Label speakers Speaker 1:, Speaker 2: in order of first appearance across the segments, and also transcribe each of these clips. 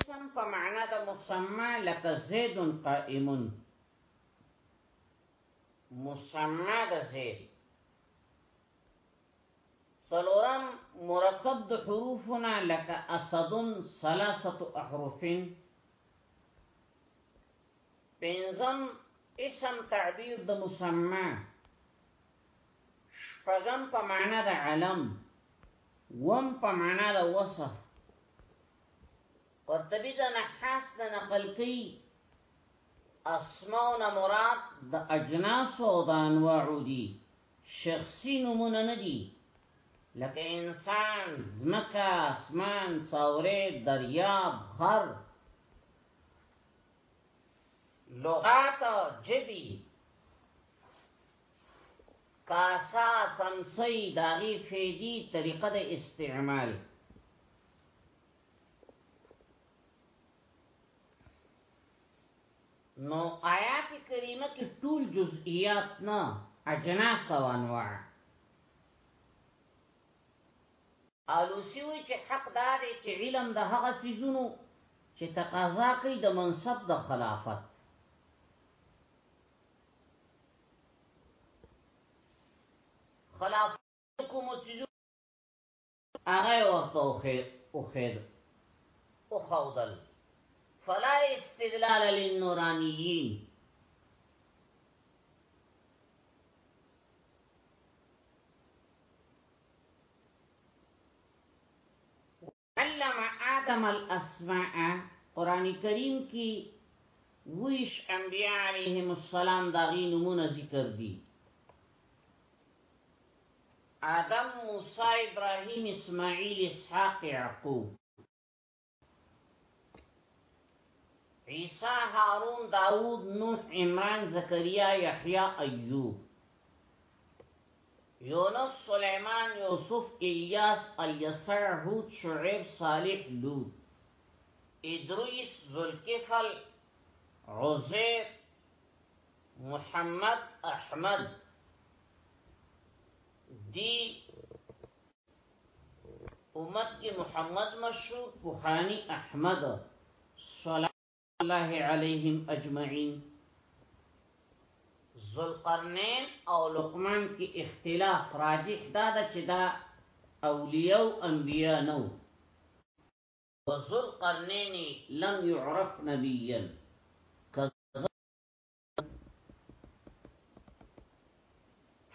Speaker 1: اسم په معنا د مسمى لکه زید قائم مسمى د زید سلورم مرکب د حروفنا لکه اسد ثلاثه احرف پنځم اسم تعبیر د مسمى شپږم په معنا د علم وم په معنا د وصف قرطبی دا نحاس دا نقل کی اسماء نه مراد د اجناس او د انواع دي شخصي نمونه نه دي لکه انسان زمکا اسمان څوره دریاب غر لغات جبی کاسا سمسی داغی فیدی طریقه د استعمال نو آیات کریمه کې ټول جزئیات نه اجناس او انواع الوسی وی چې حق دا دی چې علم د هغه سيزونو چې تقاضا کوي د منصب د خلافت خلافت کوم سيزونو هغه ورته وخېد وخودل فلا استدلال للنورانيين علم آدم الاسماء قرآن کریم کی ویش انبیاء علیهم السلام داغی نمونه ذکر دی آدم موسی ابراهیم اسماعیل اسحاق یعقوب عیسی هارون داوود نوح عمران زکریا یحیی ایوب یونس سلیمان یوسف الیاس الیسع هود شعیب صالح لوط ادریس ذوالکفل عزیر محمد احمد دی امت کې محمد مشهور بخاری احمد صلی الله علیهم اجمعین ذوالقرنین او لقمان کې اختلاف راجح دا ده چې دا اولیاء او انبیاء نو وذوالقرنین لم يعرف نبيا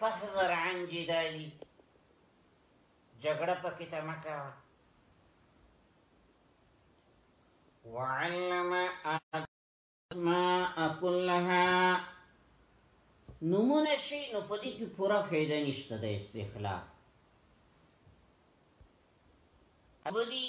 Speaker 1: فحذر عن جدالي جګړه پکې تمکا وعلم اسماء كلها نمونه شي نو په دې کې پوره فائدہ نشته د استخلاف ابدي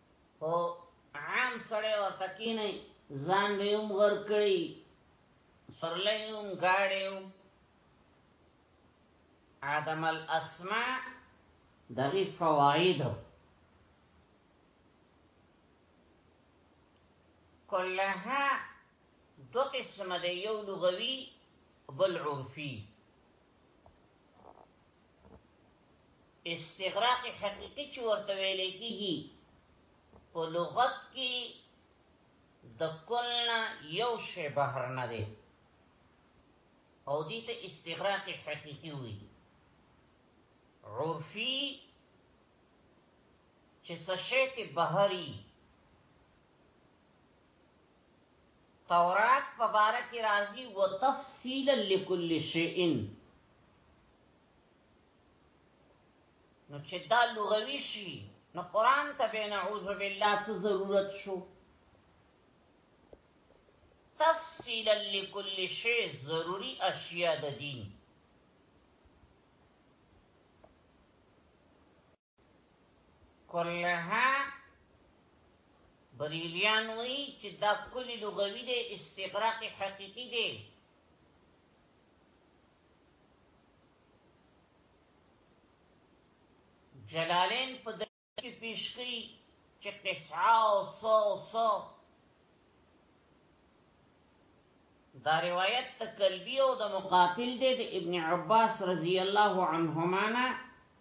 Speaker 1: او عام سړی ورته کینی ځان به هم غر کړی سرلی هم گاڑی هم عدم الاسماء دغی فوائد کلها دو قسم دی یو لغوی بل عرفی استغراق حقیقی چې ورته ویل کیږي په لغت کې د کلنا یو شی بهر نه دی او دې ته استغراق حقیقی وي عرفي چې څه شی ته بهري تورات په باره کې راځي وتفصیلا لكل شیء نو چې دا لغوي شي نو قران ته به نعوذ بالله ته ضرورت شو تفصیلا لكل شیء ضروری اشیاء د دین کلها بریلیان وی چې دا کلی لغوی دی استغراق حقیقی دی جلالین په دې کې پیش کړي چې قصا او سو سو دا روایت ته قلبی او د مقاتل دی د ابن عباس رضی الله عنهما نه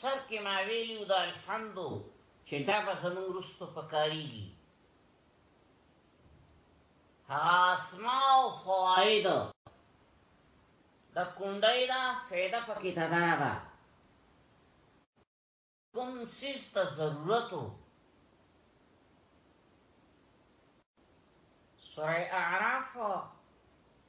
Speaker 1: سر کې ما ویلیو دا الحمدو چې دا به زمونږ رستو پکاریږي اسما او فواید دا کونډای دا فایده پکې تا دا دا کوم سیس ته ضرورتو سوره اعراف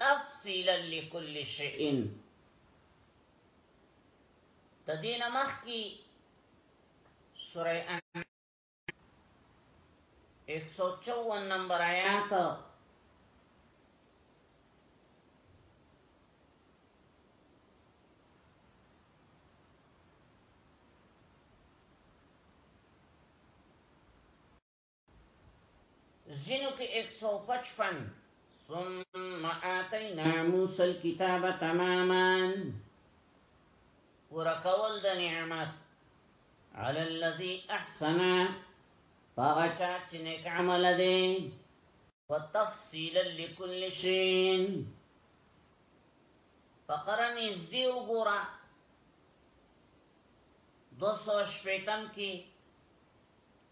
Speaker 1: تفصیلا لكل شيء د دین مخ کی سوره 154 نمبر آیات زینو کې 155 ثم آتینا موسی الكتاب تماما ورکول د نعمت علی الذی احسن فغچا چې نیک عمل دی وتفصیلا لكل شین فقره نږدې وګوره دو سو شپیتم کی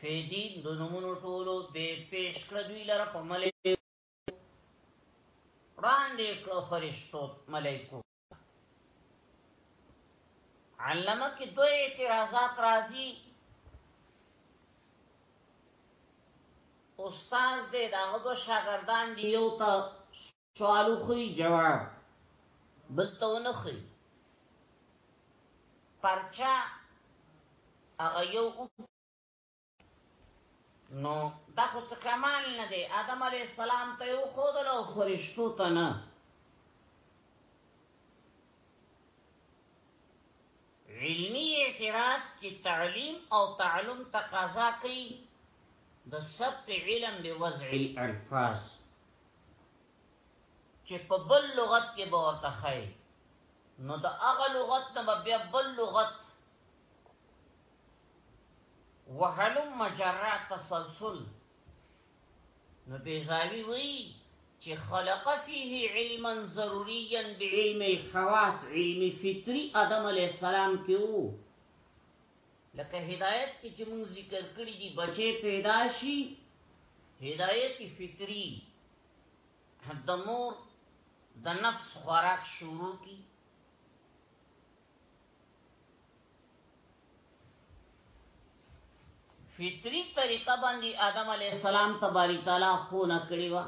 Speaker 1: فیدی دو نمونو ټولو بے پیش کړ دوی لره په ملائکو وړاندې کړو فرشتو ملائکو علمه کې دوه اعتراضات راځي استاد دې داغه دو شاګردان دی یو ته سوالو خوی جواب بلتو نخوی پرچا اغا یو نو دا خو څه کمال نه دی آدم علی السلام ته یو خودل او فرشتو ته نه علمی اعتراض کی تعلیم او تعلم تقاضا کوي د سبت علم بوضع الالفاظ چې په بل لغت کې به ورته خی نو د هغه لغت نه به بیا بل لغت وحلم مجرع تسلسل نو بیزاوی وی چې خلق فيه علما ضروريا بعلم الحواس علم فطري ادم عليه السلام کې وو لکه هدایت کې چې موږ ذکر کړی دی بچې پیدا شي هدایت فطری د مور د نفس خوراک شروع کی فطری طریقه باندې آدم علی السلام تباری تعالی خو نه کړی و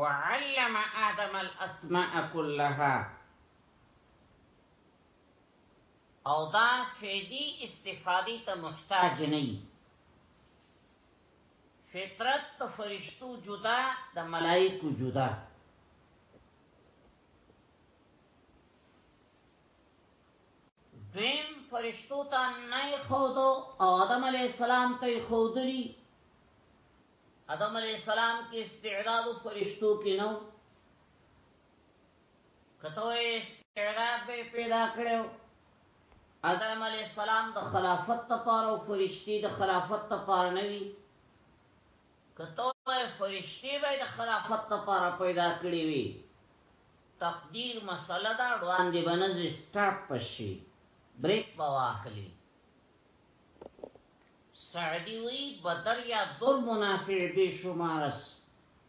Speaker 1: وعلم آدم الاسماء كلها او دا فیدی استفادی ته محتاج نه ای فطرت ته فرشتو جدا د ملائکو جدا دویم فرشتو ته نه خودو او آدم علی السلام ته خودلی آدم علی السلام کې استعداد فرشتو کې نو کته استعداد به پیدا کړو آدم علی السلام د خلافت لپاره او فرشتي د خلافت لپاره نه وي کته فرشتي به د خلافت لپاره پیدا کړی وي تقدیر مسله دا روان دی بنز سٹاپ پشي بریک بواخلی سعدی وی بدر یا دور منافع بی شمارس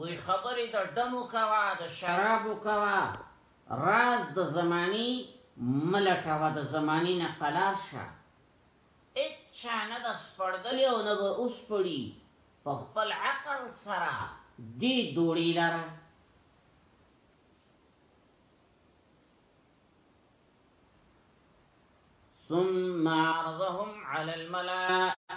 Speaker 1: وی خبرې د ډمو کوا د شرابو کوا راز د زمانی ملټوا د زمانی نه قلار شه اچا نه د سپړدلی او نه به اوس پړي په خپل عقل سره دی دوړی لره ثم عرضهم على الملائكة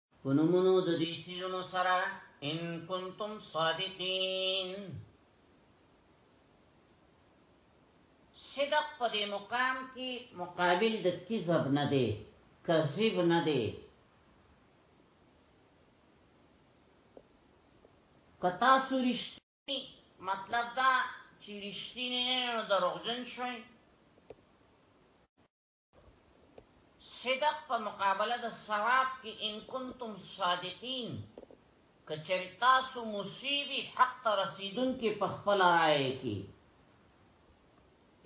Speaker 1: په نومونو د دې سيزونو سره ان کنتم صادقین صدق په دې مقام کې مقابل د کذب نه دی کذب نه دی کتا سورشتي مطلب دا چې رښتینی نه نو دروغجن شوی صدق په مقابله د ثواب کې ان کنتم صادقین کچری تاسو مصیبی حق ته رسیدون کې په خپل رائے کې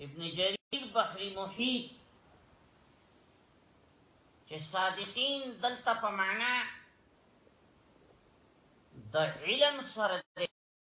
Speaker 1: ابن جریر بحری محیط چې صادقین دلته په معنا د علم سره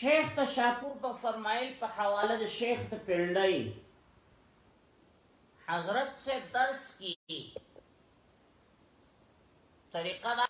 Speaker 1: شیخ ته شاپور په فرمایل په حواله د شیخ ته پنډای حضرت سے درس کی طریقه دا